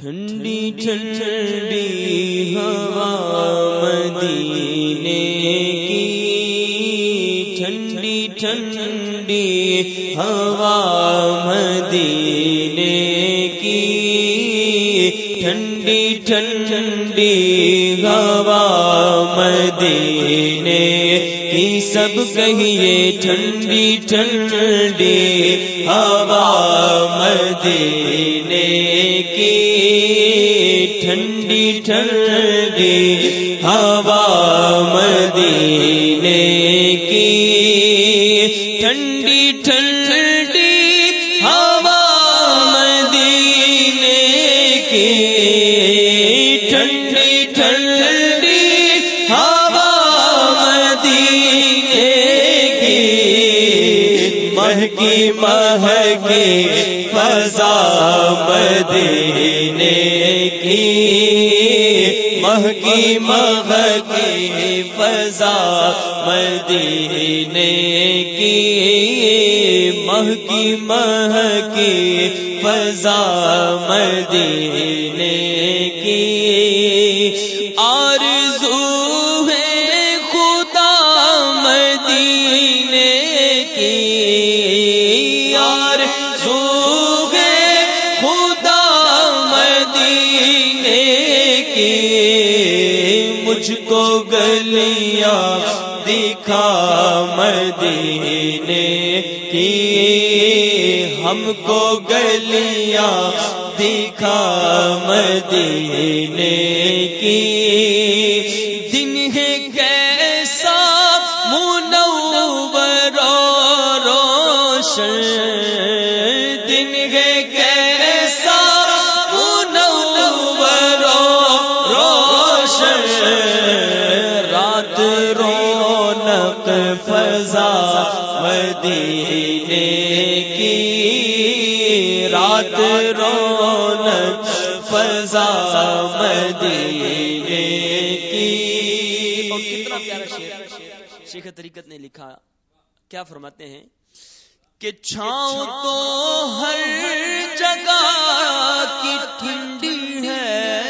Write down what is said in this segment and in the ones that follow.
ٹھنڈی ٹھنڈی ہوا مدینے کی ٹھنڈی ٹھنڈی ہوا مدینے کی ٹھنڈی ٹھنڈی ہوا مدینے کی سب کہیے ٹھنڈی ٹھنڈی ہوا مدینے کی ٹھنڈی ٹھنڈی ہوا مدینے کی۔ ٹھنڈی ٹھنڈی ہوا مدینے کی۔ مدینے کی مہکی مہکی فضا مدینے کی آرزو ہے خدا مدینے کی آرزو ہے خدا مدینے کی مجھ کو گلیاں دکھا مدینے کی ہم کو گلیاں دکھا مدینے کی دن ہے کیسا منور روشن رونق فضا مدینے کی۔ اور کتنا پیارا شعر شیخ طریقت نے لکھا۔ کیا فرماتے ہیں؟ کہ چھاؤں تو ہر جگہ کی ٹھنڈی ہے۔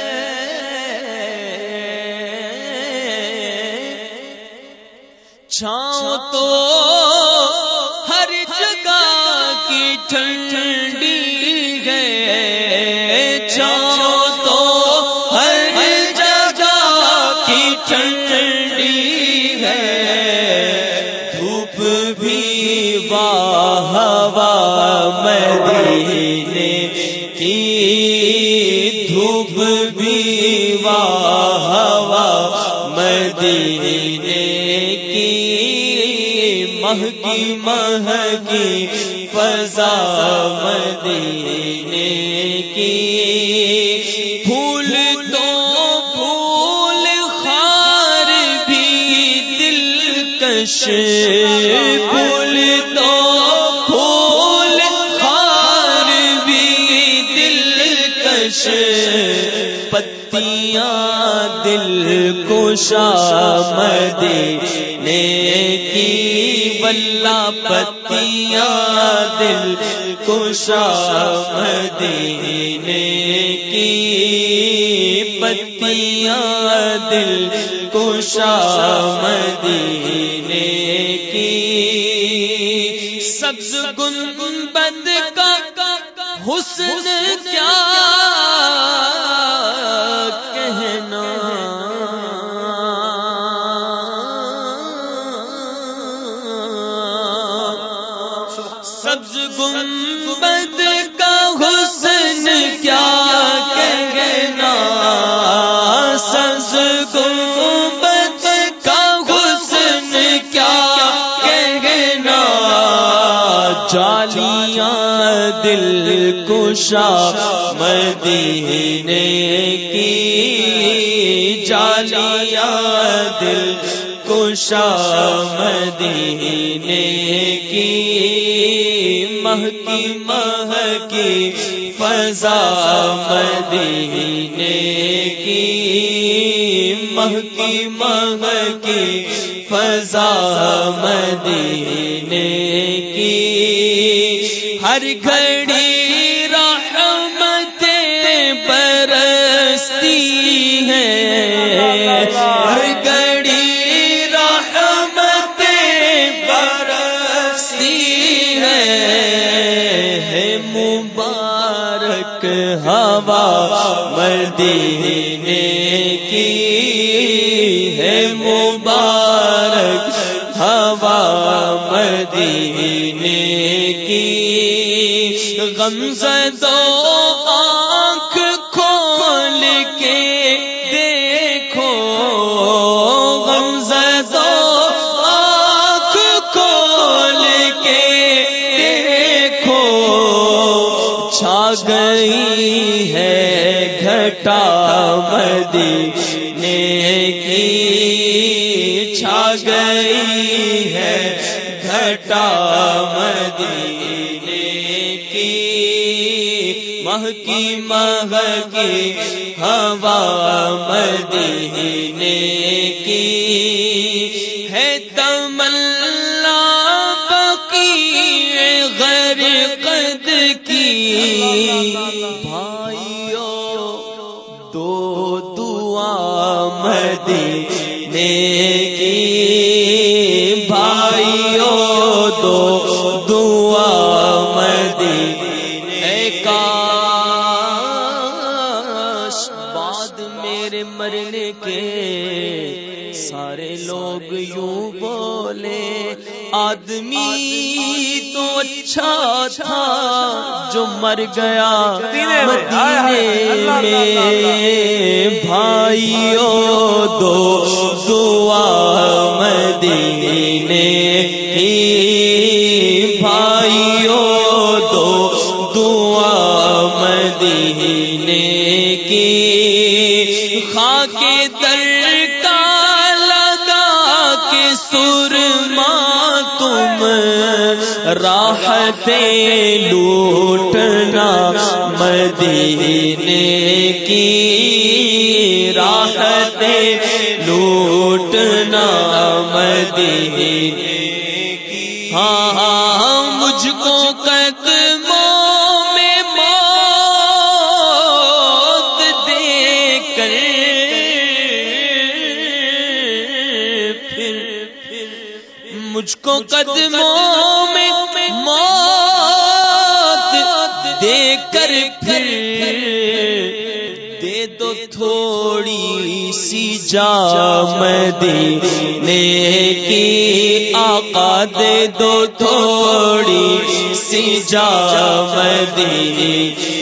چھاؤں تو ہر جگہ کی ٹھنڈی ہوا مدینے کی مہکی مہکی فضا مدینے کی پھول تو پھول خار بھی دلکش دل کو مدینے کی بلا پتیاں دل کو مدینے کی پتیاں دل کو مدینے کی سبز گنبد کا سبز گنبد کا حسن کیا کہنا؟ سبز گنبد کا حسن کیا کہنا؟ جالیاں دل کشا مدینے کی، جالیاں دل کشا مدینے کی مہکی مہکی فضا مدینے کی مہکی مہکی فضا مدینے کی ہر گھڑی ہے مبارک ہوا مدینے کی۔ غم دو آنکھ کھول کے دیکھو۔ غم دو آنکھ کھول کے دیکھو۔ چھا گئی ہے گھٹا مدینے گئی ہے گھٹا مدینے کی مہکی مہکی ہوا مدینے کی ہے تمل کاش بعد میرے مرنے کے سارے لوگ یوں بولے، آدمی تو اچھا تھا جو مر گیا مدینے میں۔ بھائیو دو دعا مدینے لوٹنا مدینے کی راحت مجھ کو قدموں میں موت دے کر پھر دے دو تھوڑی سی جا مدینے کی آقا دے دو تھوڑی سی جا مدینے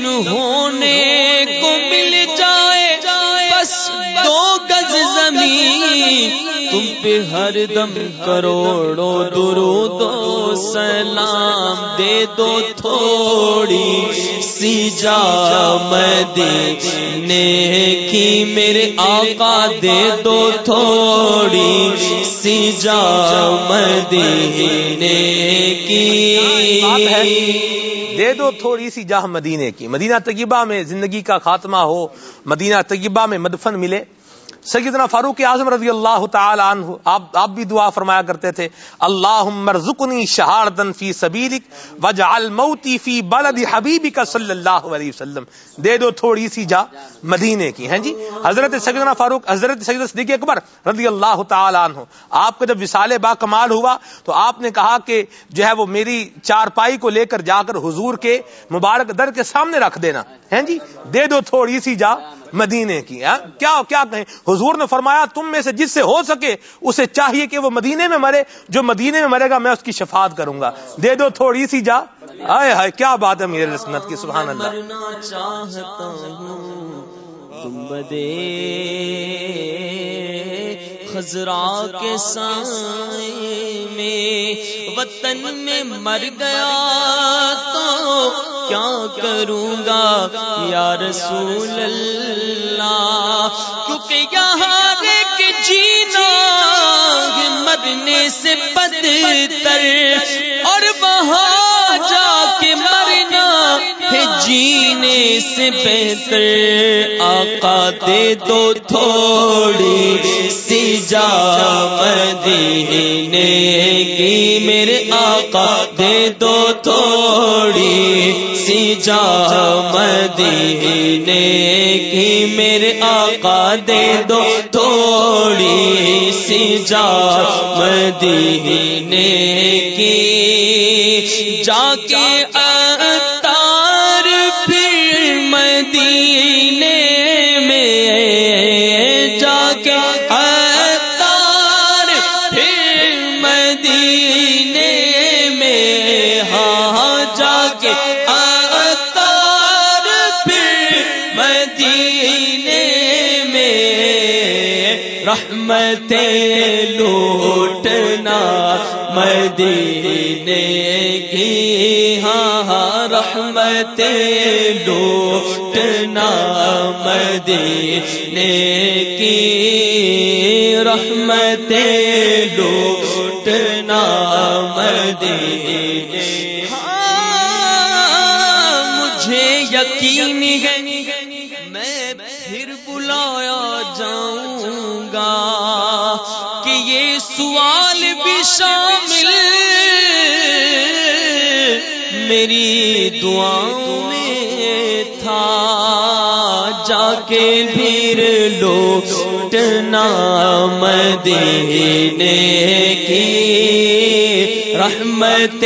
ہونے کو مل جائے، بس دو گز زمین۔ تم پہ ہر دم کروڑوں درود و سلام دے دو تھوڑی سی جا مدینے کی۔ میرے آقا دے دو تھوڑی سی جا مدینے کی۔ دے دو تھوڑی سی جاہ مدینے کی۔ مدینہ طیبہ میں زندگی کا خاتمہ ہو، مدینہ طیبہ میں مدفن ملے۔ سیدنا فاروق اعظم رضی اللہ تعالی عنہ، آپ آپ بھی دعا فرمایا کرتے تھے، اللہم ارزقنی شہادتن فی سبیلک وجعل موتی فی بلد حبیبک صلی اللہ علیہ وسلم. دے دو تھوڑی سی جا مدینے کی، ہیں جی؟ حضرت سیدنا فاروق، حضرت سید صدیق اکبر رضی اللہ تعالی عنہ، آپ کا جب وصال با کمال ہوا تو آپ نے کہا کہ جو ہے وہ میری چار پائی کو لے کر جا کر حضور کے مبارک در کے سامنے رکھ دینا، ہیں جی؟ دے دو تھوڑی سی جا مدینے کی ہاں؟ کیا کیا کہیں؟ حضور نے فرمایا، تم میں سے جس سے ہو سکے، اسے چاہیے کہ وہ مدینے میں مرے۔ جو مدینے میں مرے گا، میں اس کی شفاعت کروں گا۔ دے دو تھوڑی سی جا۔ آئے ہائے، کیا بات ہے میرے رسمت کی؟ سبحان اللہ۔ چاہتا ہوں۔ خزرا کے سائے میں وطن میں مر گیا تو کیا کروں گا؟ یا رسول اللہ یہاں کے جینا مرنے سے بدتر، اور وہاں جا کے مرنا ہے جینے سے بہتر۔ آقا دے دو تھوڑی سی جا مدینے کی میرے آقا دے دو تھوڑی سی جا مدینے کی بقا دے دو، تھوڑی سی جا مدینے کی۔ جا کے اتار پھر مدینے میں۔ جا کے رحمت لوٹنا مدینے کی ہاں ہاں رحمت لوٹنا مدینے کی رحمت لوٹنا مدینے سوال بھی شامل میری دعاؤں میں تھا۔ جا کے پھر لوٹنا مدینے کی۔ رحمت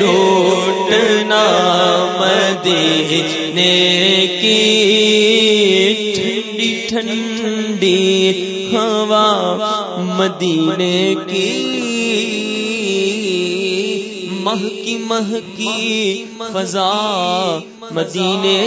لوٹنا مدینے کی۔ ٹھنڈی ٹھنڈی ہوا مدینے کی مہ کی مہ کی فضا مدینے